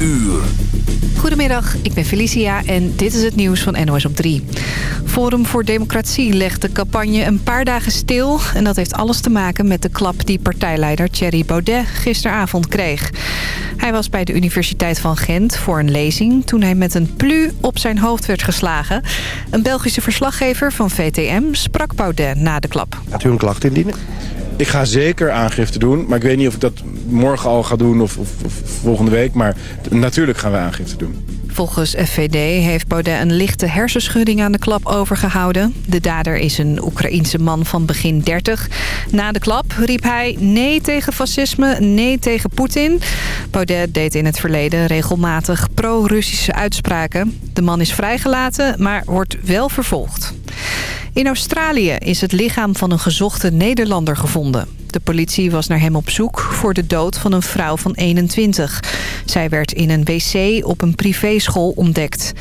uur. Goedemiddag, ik ben Felicia en dit is het nieuws van NOS op 3. Forum voor Democratie legt de campagne een paar dagen stil... en dat heeft alles te maken met de klap die partijleider Thierry Baudet gisteravond kreeg. Hij was bij de Universiteit van Gent voor een lezing... toen hij met een plu op zijn hoofd werd geslagen. Een Belgische verslaggever van VTM sprak Baudet na de klap. Gaat u een klacht indienen? Ik ga zeker aangifte doen, maar ik weet niet of ik dat morgen al ga doen of, of, volgende week. Maar natuurlijk gaan we aangifte doen. Volgens FVD heeft Baudet een lichte hersenschudding aan de klap overgehouden. De dader is een Oekraïense man van begin 30. Na de klap riep hij nee tegen fascisme, nee tegen Poetin. Baudet deed in het verleden regelmatig pro-Russische uitspraken. De man is vrijgelaten, maar wordt wel vervolgd. In Australië is het lichaam van een gezochte Nederlander gevonden. De politie was naar hem op zoek voor de dood van een vrouw van 21. Zij werd in een wc op een privéschool ontdekt.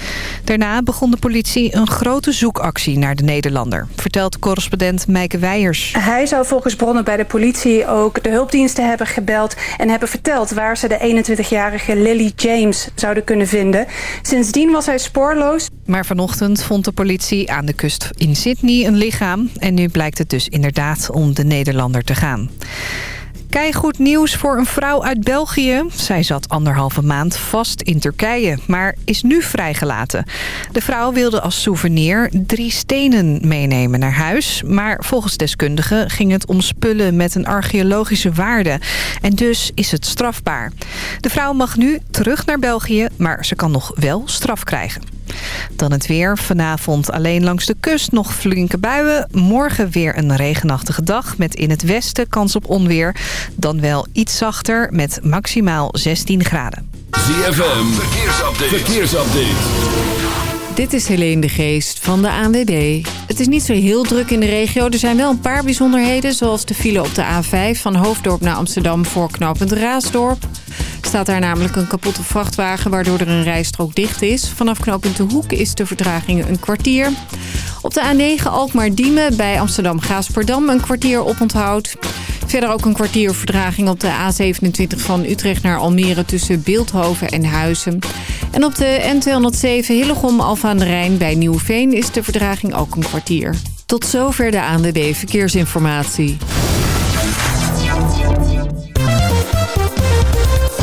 Daarna begon de politie een grote zoekactie naar de Nederlander... vertelt correspondent Meike Weijers. Hij zou volgens bronnen bij de politie ook de hulpdiensten hebben gebeld... en hebben verteld waar ze de 21-jarige Lily James zouden kunnen vinden. Sindsdien was hij spoorloos. Maar vanochtend vond de politie aan de kust in Sydney een lichaam... en nu blijkt het dus inderdaad om de Nederlander te gaan. Keigoed nieuws voor een vrouw uit België. Zij zat anderhalve maand vast in Turkije, maar is nu vrijgelaten. De vrouw wilde als souvenir drie stenen meenemen naar huis. Maar volgens deskundigen ging het om spullen met een archeologische waarde. En dus is het strafbaar. De vrouw mag nu terug naar België, maar ze kan nog wel straf krijgen. Dan het weer. Vanavond alleen langs de kust nog flinke buien. Morgen weer een regenachtige dag met in het westen kans op onweer. Dan wel iets zachter met maximaal 16 graden. ZFM, verkeersupdate. verkeersupdate. Dit is Helene de Geest van de ANWB. Het is niet zo heel druk in de regio. Er zijn wel een paar bijzonderheden, zoals de file op de A5... van Hoofddorp naar Amsterdam voor knooppunt Raasdorp staat daar namelijk een kapotte vrachtwagen... waardoor er een rijstrook dicht is. Vanaf knooppunt De Hoek is de vertraging een kwartier. Op de A9 Alkmaar-Diemen bij Amsterdam-Gaasperdam een kwartier oponthoud. Verder ook een kwartier vertraging op de A27 van Utrecht naar Almere... tussen Beeldhoven en Huizen. En op de N207 Hillegom-Alfa aan de Rijn bij Nieuwveen... is de vertraging ook een kwartier. Tot zover de ANWB Verkeersinformatie.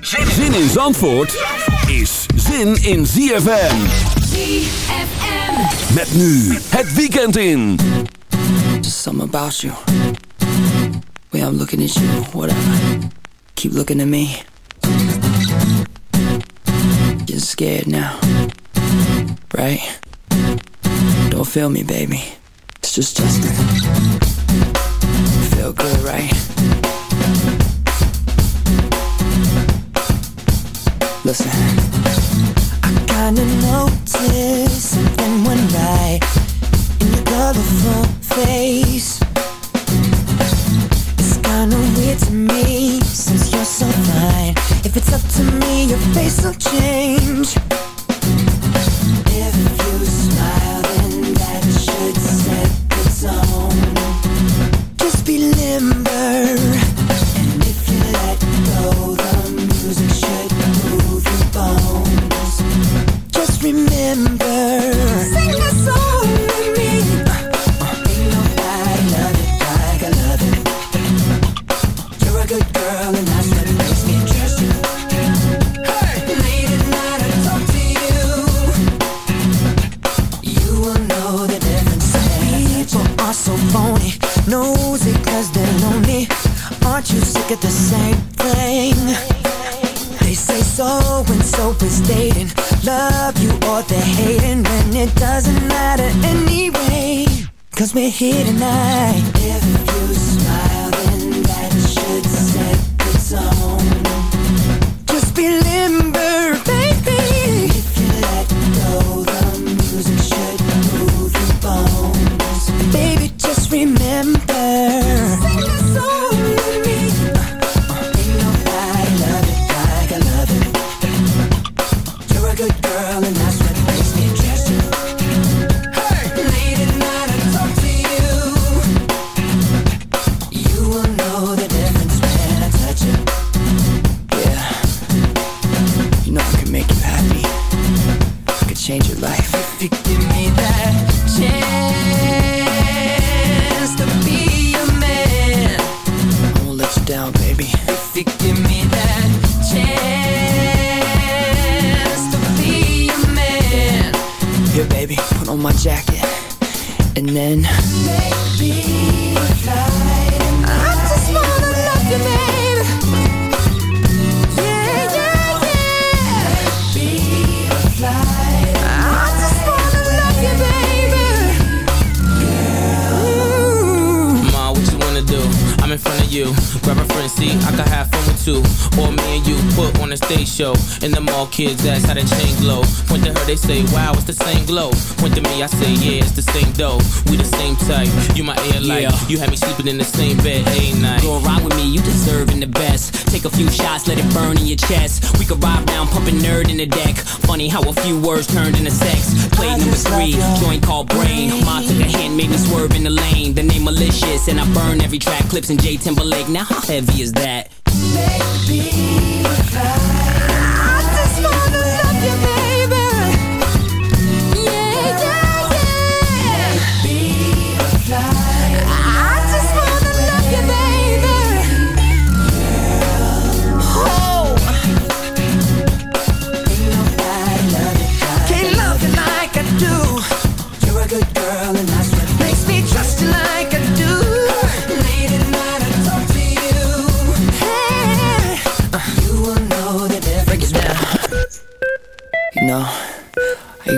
Zin in Zandvoort is zin in ZFM. ZFM. Met nu het weekend in. Just something about you. Way I'm looking at you, whatever. Keep looking at me. You're scared now. Right? Don't feel me, baby. It's just Justin. Feel good, right? Listen. I kinda noticed You, baby. Ma, what you wanna do? I'm in front of you. Grab a friend, see, I can have fun with two. Or me and you put on a stage show. And the mall kids ask how the chain glow. Point to her, they say, wow, it's the same glow. Point to me, I say, yeah, it's the same dough. We the same type. You my air light. Yeah. You had me sleeping in the same bed, a night. Go ride with me, you deserving the best. Take a few shots, let it burn in your chest. We could ride down, pumping nerd in the deck. Funny how a few words turned into sex. Play number three, joint called brain. Mom took a hand, made me swerve in the lane. The name malicious, and I burn every track. Clipse in J Timberlake. Now how heavy is that?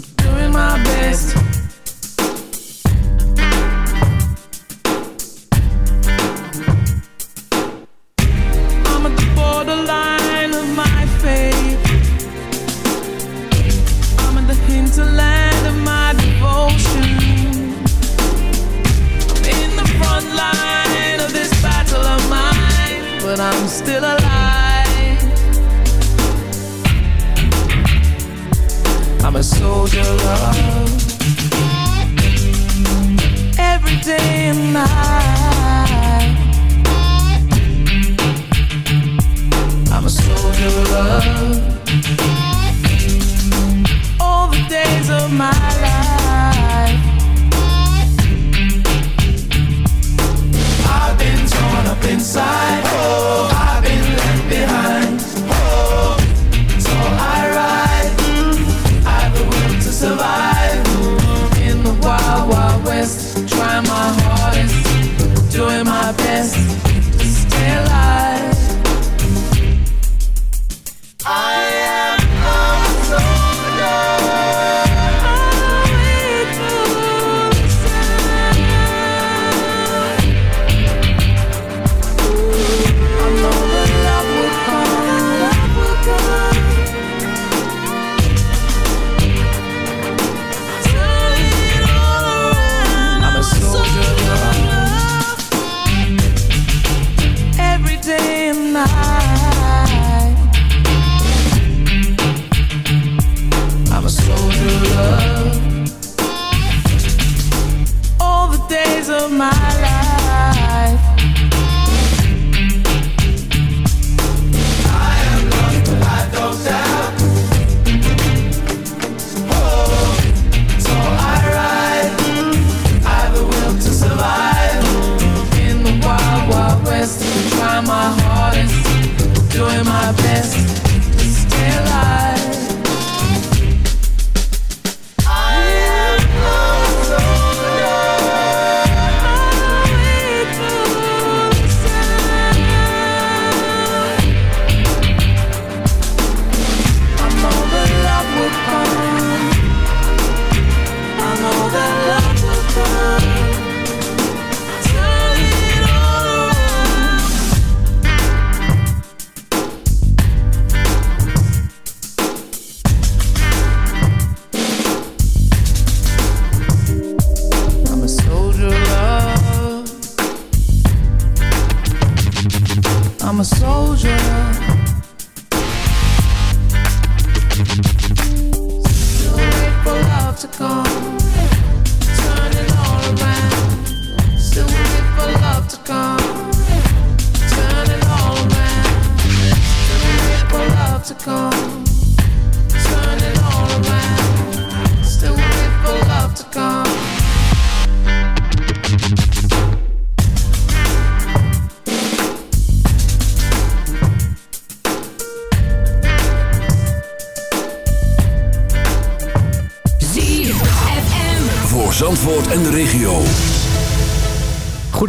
doing my best.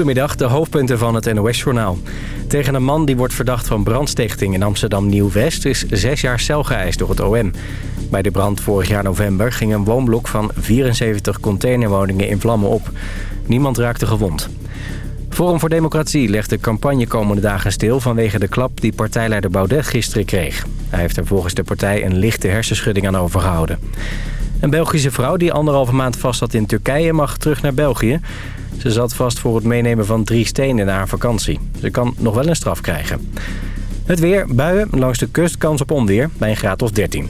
Goedemiddag, de hoofdpunten van het NOS-journaal. Tegen een man die wordt verdacht van brandstichting in Amsterdam-Nieuw-West... is zes jaar cel geëist door het OM. Bij de brand vorig jaar november ging een woonblok van 74 containerwoningen in vlammen op. Niemand raakte gewond. Forum voor Democratie legt de campagne komende dagen stil... vanwege de klap die partijleider Baudet gisteren kreeg. Hij heeft er volgens de partij een lichte hersenschudding aan overgehouden. Een Belgische vrouw die anderhalve maand vast zat in Turkije mag terug naar België. Ze zat vast voor het meenemen van drie stenen na haar vakantie. Ze kan nog wel een straf krijgen. Het weer, buien, langs de kust kans op onweer bij een graad of 13.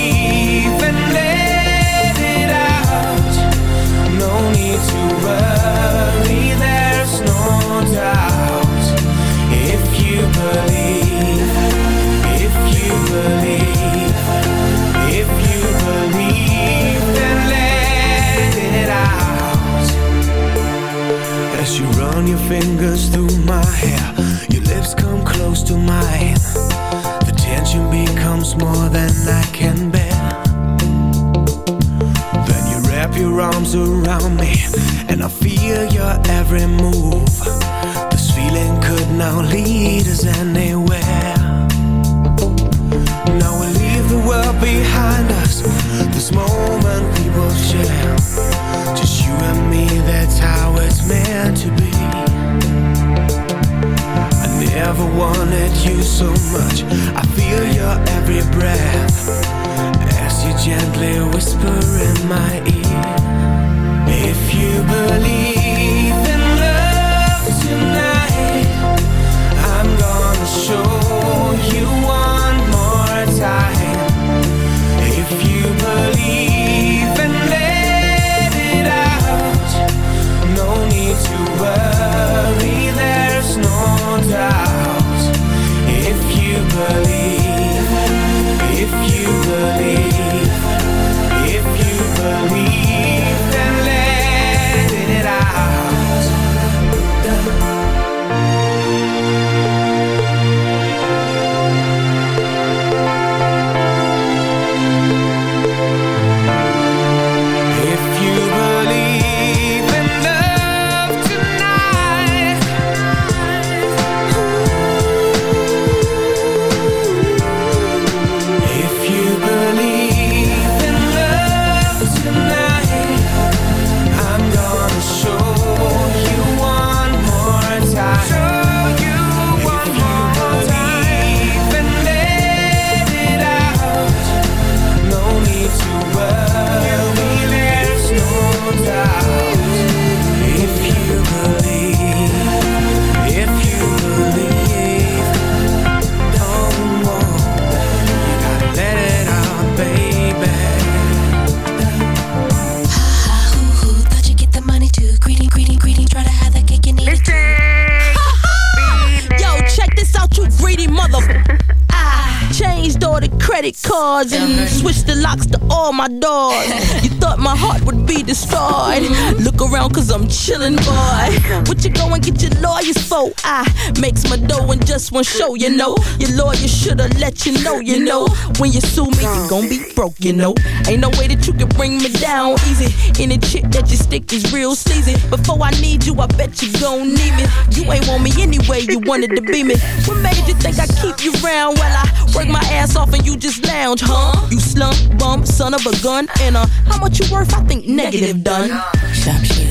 on show, you know. Your lawyer shoulda let you know, you know. When you sue me, you gon' be broke, you know. Ain't no way that you can bring me down easy. Any chick that you stick is real season. Before I need you, I bet you gon' need me. You ain't want me anyway, you wanted to be me. What made you think I keep you round while I work my ass off and you just lounge, huh? You slump, bump, son of a gun, and uh, how much you worth? I think negative done. Stop shit.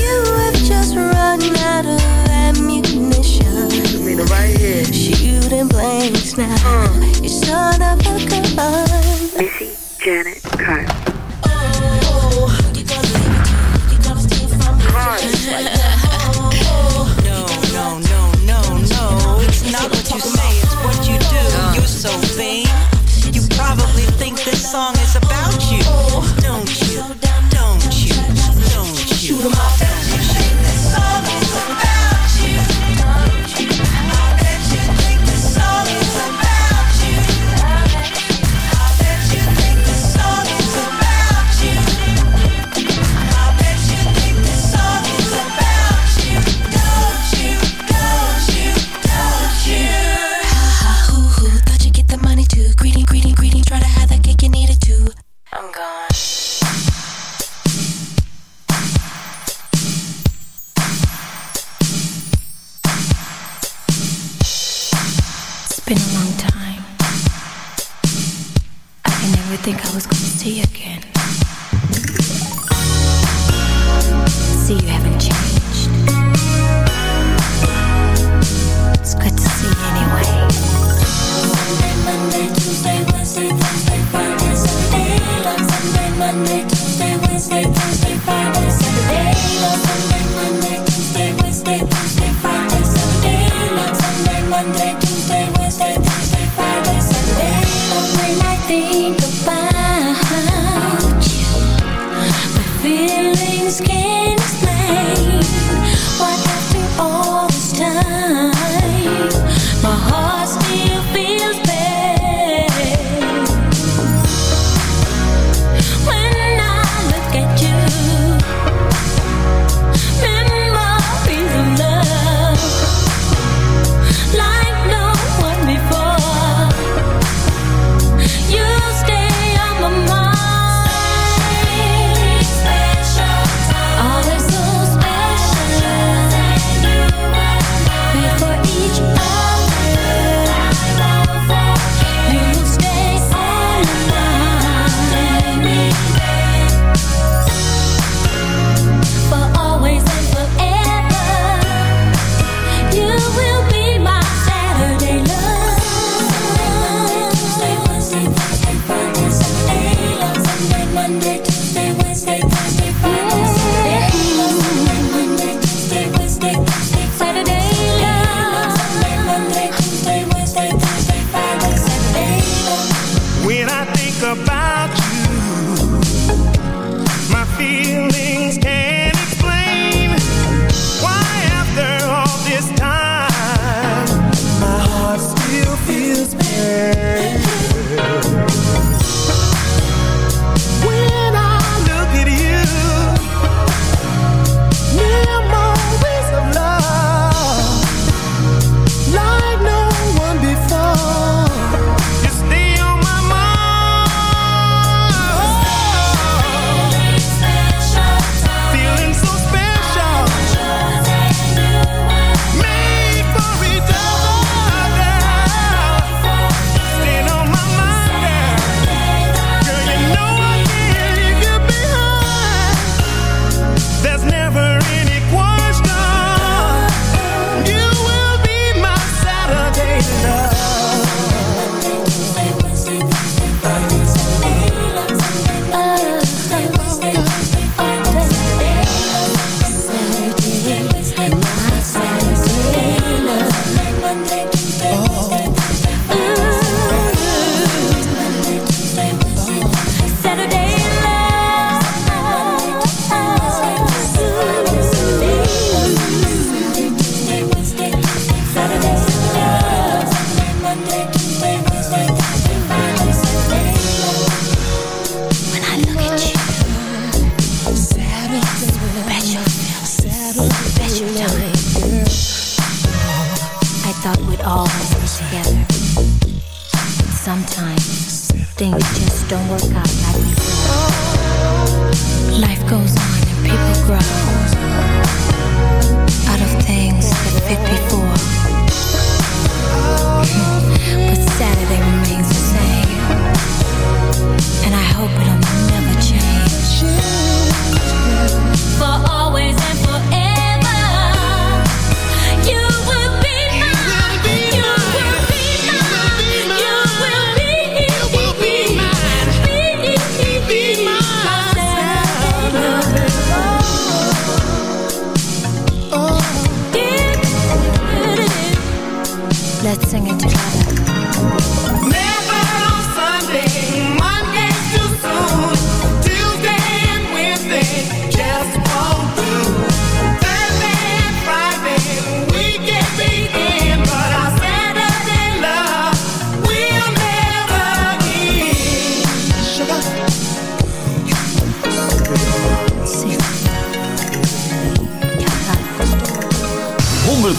now. Uh. You son of a gun. Missy Janet Carter.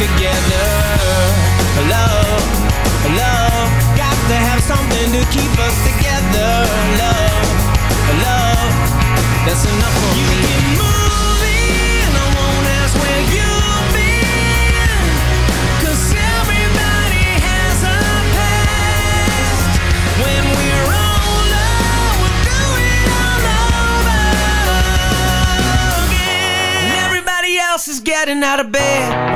together. Love, love, got to have something to keep us together. Love, love, that's enough for me. You in, I won't ask where you've everybody has a past. When we're we'll do it all over again. Everybody else is getting out of bed.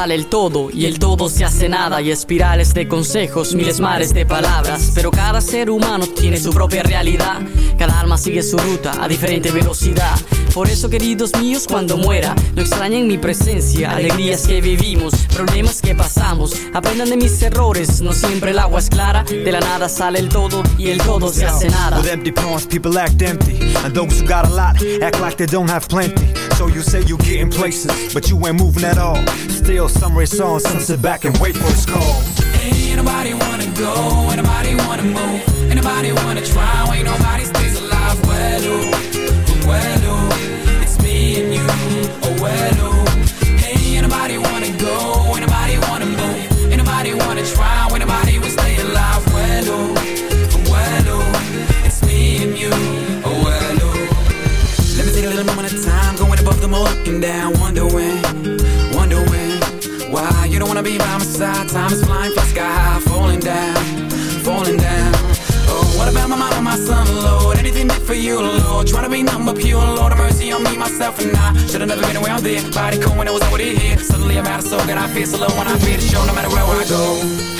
sale el todo y el todo se hace nada y espirales de consejos, miles mares de palabras. Pero cada ser humano tiene su propia realidad. Cada alma sigue su ruta a diferente velocidad. Por eso, queridos míos, cuando muera, no extrañen mi presencia, alegrías que vivimos, problemas que pasamos. Aprendan de mis errores, no siempre el agua es clara. De la nada sale el todo y el todo se hace nada. With empty palms, people act empty. And those who got a lot act like they don't have plenty. So you say you getting places, but you ain't moving at all. Still, some race on, some sit back and wait for its call. Ain't nobody wanna go, ain't nobody wanna move, ain't nobody wanna try, ain't nobody wanna be by my side. Time is flying, fly sky high, falling down, falling down. Oh, what about my mama, my son, Lord? Anything did for you, Lord? Trying to be but pure, Lord, have mercy on me, myself, and I. Should've never been around there. Body cool when I was over here. Suddenly I'm out of soul, and I feel so low when I feel the show, no matter where I go.